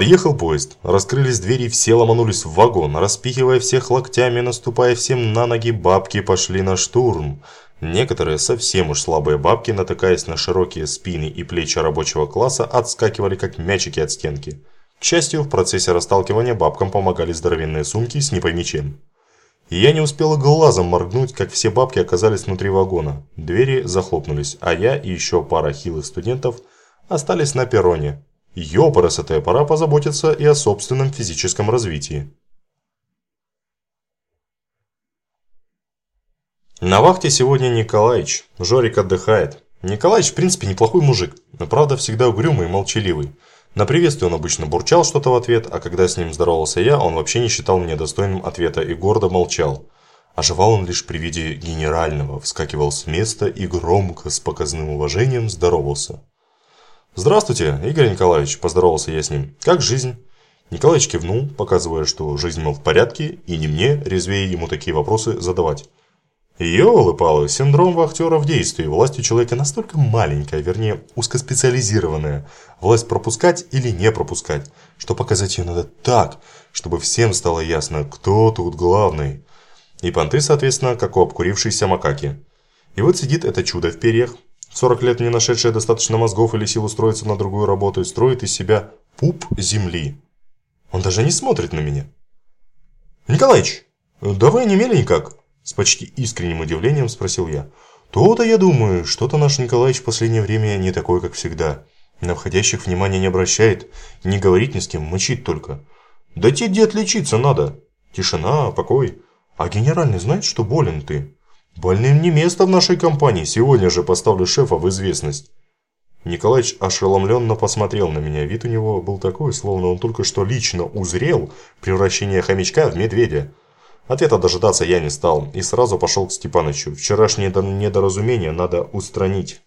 Подъехал поезд, раскрылись двери, все ломанулись в вагон, распихивая всех локтями, наступая всем на ноги, бабки пошли на штурм. Некоторые совсем уж слабые бабки, натыкаясь на широкие спины и плечи рабочего класса, отскакивали как мячики от стенки. К счастью, в процессе расталкивания бабкам помогали здоровенные сумки с не пойми чем. И я не успела глазом моргнуть, как все бабки оказались внутри вагона. Двери захлопнулись, а я и еще пара хилых студентов остались на перроне, Ёпарасоте, пора позаботиться и о собственном физическом развитии. На вахте сегодня Николаич. Жорик отдыхает. Николаич, в принципе, неплохой мужик, но правда всегда угрюмый и молчаливый. На приветствие он обычно бурчал что-то в ответ, а когда с ним здоровался я, он вообще не считал меня достойным ответа и гордо молчал. Оживал он лишь при виде генерального, вскакивал с места и громко, с показным уважением здоровался. «Здравствуйте, Игорь Николаевич», – поздоровался я с ним. «Как жизнь?» Николаевич кивнул, показывая, что жизнь, мол, в порядке, и не мне, резвее ему такие вопросы задавать. Ёлы-палы, синдром вахтера в действии. Власть у человека настолько маленькая, вернее, узкоспециализированная. Власть пропускать или не пропускать. Что показать ее надо так, чтобы всем стало ясно, кто тут главный. И понты, соответственно, как у обкурившейся макаки. И вот сидит это чудо в перьях, 40 лет не нашедшая достаточно мозгов или сил устроиться на другую работу и строит из себя пуп земли. Он даже не смотрит на меня. «Николаич, давай не мели никак?» С почти искренним удивлением спросил я. «То-то я думаю, что-то наш Николаич в последнее время не такой, как всегда. На входящих внимания не обращает, не говорит ни с кем, мычит только. Да тебе дед лечиться надо. Тишина, покой. А генеральный знает, что болен ты?» Больным не место в нашей компании, сегодня же поставлю шефа в известность. Николаич ошеломленно посмотрел на меня. Вид у него был такой, словно он только что лично узрел превращение хомячка в медведя. Ответа дожидаться я не стал и сразу пошел к Степанычу. Вчерашнее недоразумение надо устранить.